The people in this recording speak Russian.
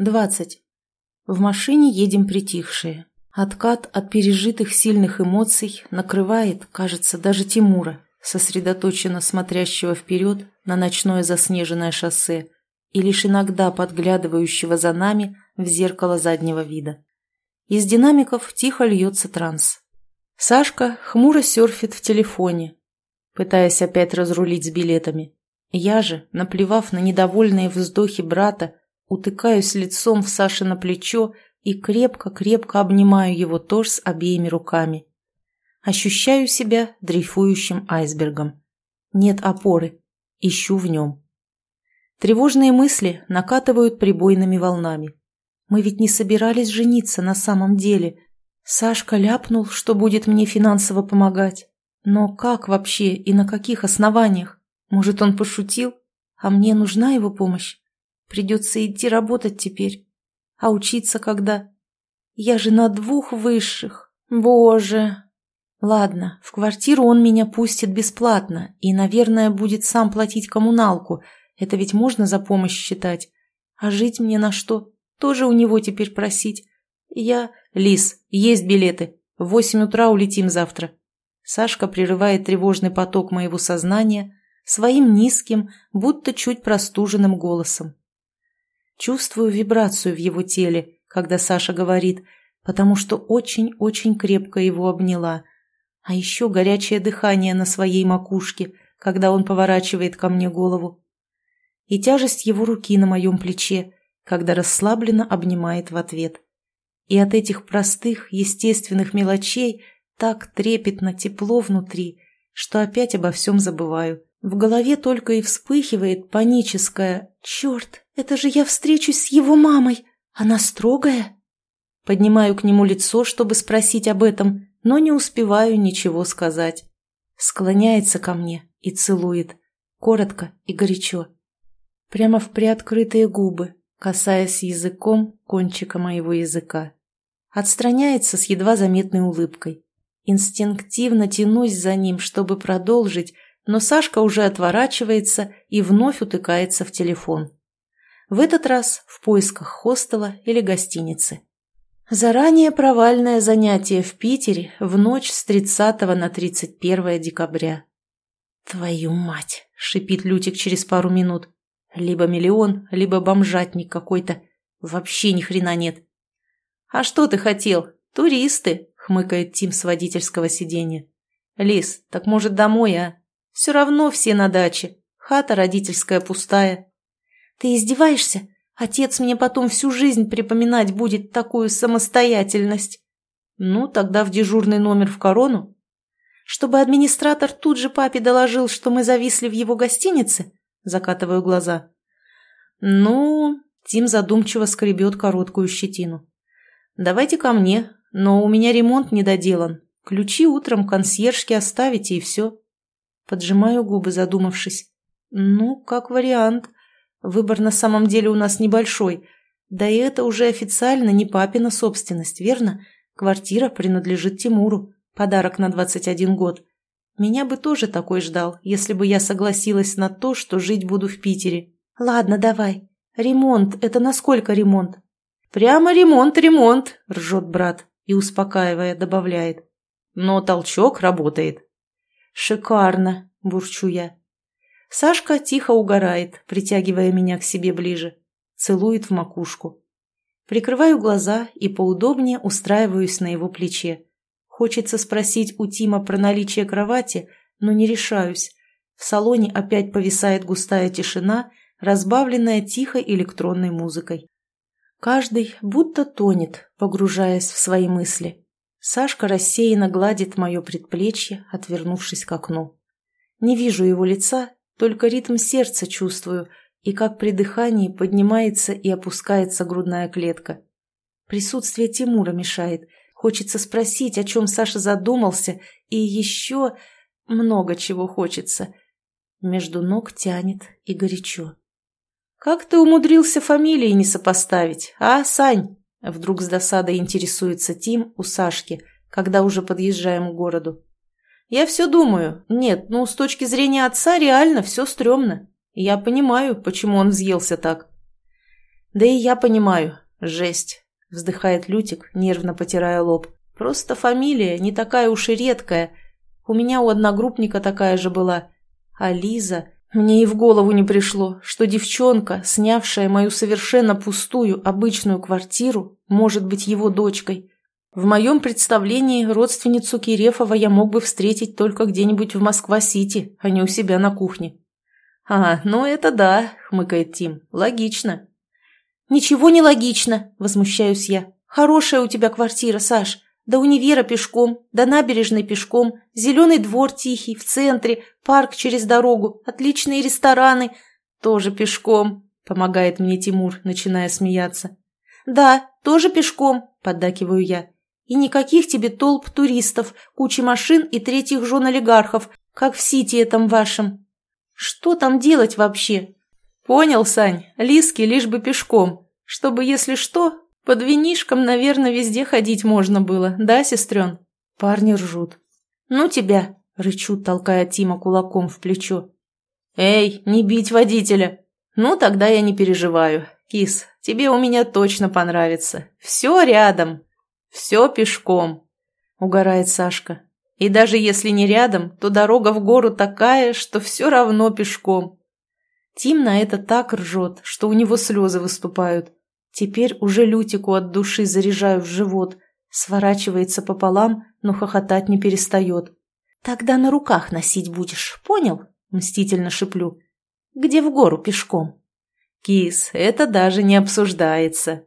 20. В машине едем притихшие. Откат от пережитых сильных эмоций накрывает, кажется, даже Тимура, сосредоточенно смотрящего вперед на ночное заснеженное шоссе и лишь иногда подглядывающего за нами в зеркало заднего вида. Из динамиков тихо льется транс. Сашка хмуро серфит в телефоне, пытаясь опять разрулить с билетами. Я же, наплевав на недовольные вздохи брата, утыкаюсь лицом в Саше на плечо и крепко-крепко обнимаю его торс обеими руками. Ощущаю себя дрейфующим айсбергом. Нет опоры. Ищу в нем. Тревожные мысли накатывают прибойными волнами. Мы ведь не собирались жениться на самом деле. Сашка ляпнул, что будет мне финансово помогать. Но как вообще и на каких основаниях? Может, он пошутил? А мне нужна его помощь? Придется идти работать теперь. А учиться когда? Я же на двух высших. Боже. Ладно, в квартиру он меня пустит бесплатно и, наверное, будет сам платить коммуналку. Это ведь можно за помощь считать. А жить мне на что? Тоже у него теперь просить. Я... Лис, есть билеты. В восемь утра улетим завтра. Сашка прерывает тревожный поток моего сознания своим низким, будто чуть простуженным голосом. Чувствую вибрацию в его теле, когда Саша говорит, потому что очень-очень крепко его обняла. А еще горячее дыхание на своей макушке, когда он поворачивает ко мне голову. И тяжесть его руки на моем плече, когда расслабленно обнимает в ответ. И от этих простых, естественных мелочей так трепетно тепло внутри, что опять обо всем забываю. В голове только и вспыхивает паническое «Черт, это же я встречусь с его мамой! Она строгая?» Поднимаю к нему лицо, чтобы спросить об этом, но не успеваю ничего сказать. Склоняется ко мне и целует, коротко и горячо. Прямо в приоткрытые губы, касаясь языком кончика моего языка. Отстраняется с едва заметной улыбкой. Инстинктивно тянусь за ним, чтобы продолжить, но Сашка уже отворачивается и вновь утыкается в телефон. В этот раз в поисках хостела или гостиницы. Заранее провальное занятие в Питере в ночь с 30 на 31 декабря. «Твою мать!» — шипит Лютик через пару минут. «Либо миллион, либо бомжатник какой-то. Вообще ни хрена нет». «А что ты хотел? Туристы!» — хмыкает Тим с водительского сиденья. «Лис, так может домой, а?» Все равно все на даче. Хата родительская пустая. Ты издеваешься? Отец мне потом всю жизнь припоминать будет такую самостоятельность. Ну, тогда в дежурный номер в корону. Чтобы администратор тут же папе доложил, что мы зависли в его гостинице? Закатываю глаза. Ну, Тим задумчиво скребет короткую щетину. Давайте ко мне, но у меня ремонт не доделан. Ключи утром консьержке оставите и все. Поджимаю губы, задумавшись. Ну, как вариант. Выбор на самом деле у нас небольшой. Да и это уже официально не папина собственность, верно? Квартира принадлежит Тимуру. Подарок на 21 год. Меня бы тоже такой ждал, если бы я согласилась на то, что жить буду в Питере. Ладно, давай. Ремонт – это насколько ремонт? Прямо ремонт-ремонт, ржет брат и, успокаивая, добавляет. Но толчок работает. «Шикарно!» – бурчу я. Сашка тихо угорает, притягивая меня к себе ближе. Целует в макушку. Прикрываю глаза и поудобнее устраиваюсь на его плече. Хочется спросить у Тима про наличие кровати, но не решаюсь. В салоне опять повисает густая тишина, разбавленная тихой электронной музыкой. Каждый будто тонет, погружаясь в свои мысли. Сашка рассеянно гладит мое предплечье, отвернувшись к окну. Не вижу его лица, только ритм сердца чувствую, и как при дыхании поднимается и опускается грудная клетка. Присутствие Тимура мешает. Хочется спросить, о чем Саша задумался, и еще много чего хочется. Между ног тянет и горячо. «Как ты умудрился фамилии не сопоставить, а, Сань?» Вдруг с досадой интересуется Тим у Сашки, когда уже подъезжаем к городу. Я все думаю. Нет, ну, с точки зрения отца реально все стрёмно. Я понимаю, почему он взъелся так. Да и я понимаю. Жесть. Вздыхает Лютик, нервно потирая лоб. Просто фамилия не такая уж и редкая. У меня у одногруппника такая же была. А Лиза... Мне и в голову не пришло, что девчонка, снявшая мою совершенно пустую, обычную квартиру, может быть его дочкой. В моем представлении родственницу Кирефова я мог бы встретить только где-нибудь в Москва-Сити, а не у себя на кухне. «А, ну это да», — хмыкает Тим, — «логично». «Ничего не логично», — возмущаюсь я. «Хорошая у тебя квартира, Саш. До универа пешком, до набережной пешком, зеленый двор тихий, в центре, парк через дорогу, отличные рестораны. Тоже пешком, помогает мне Тимур, начиная смеяться. Да, тоже пешком, поддакиваю я. И никаких тебе толп туристов, кучи машин и третьих жен олигархов, как в Сити этом вашем. Что там делать вообще? Понял, Сань, Лиски лишь бы пешком, чтобы, если что, под винишком, наверное, везде ходить можно было, да, сестрен? Парни ржут. Ну тебя, рычу, толкая Тима кулаком в плечо. Эй, не бить водителя. Ну, тогда я не переживаю. Кис, тебе у меня точно понравится. Все рядом. Все пешком. Угорает Сашка. И даже если не рядом, то дорога в гору такая, что все равно пешком. Тим на это так ржет, что у него слезы выступают. Теперь уже Лютику от души заряжаю в живот. Сворачивается пополам, но хохотать не перестает. «Тогда на руках носить будешь, понял?» – мстительно шиплю. «Где в гору пешком?» «Кис, это даже не обсуждается»,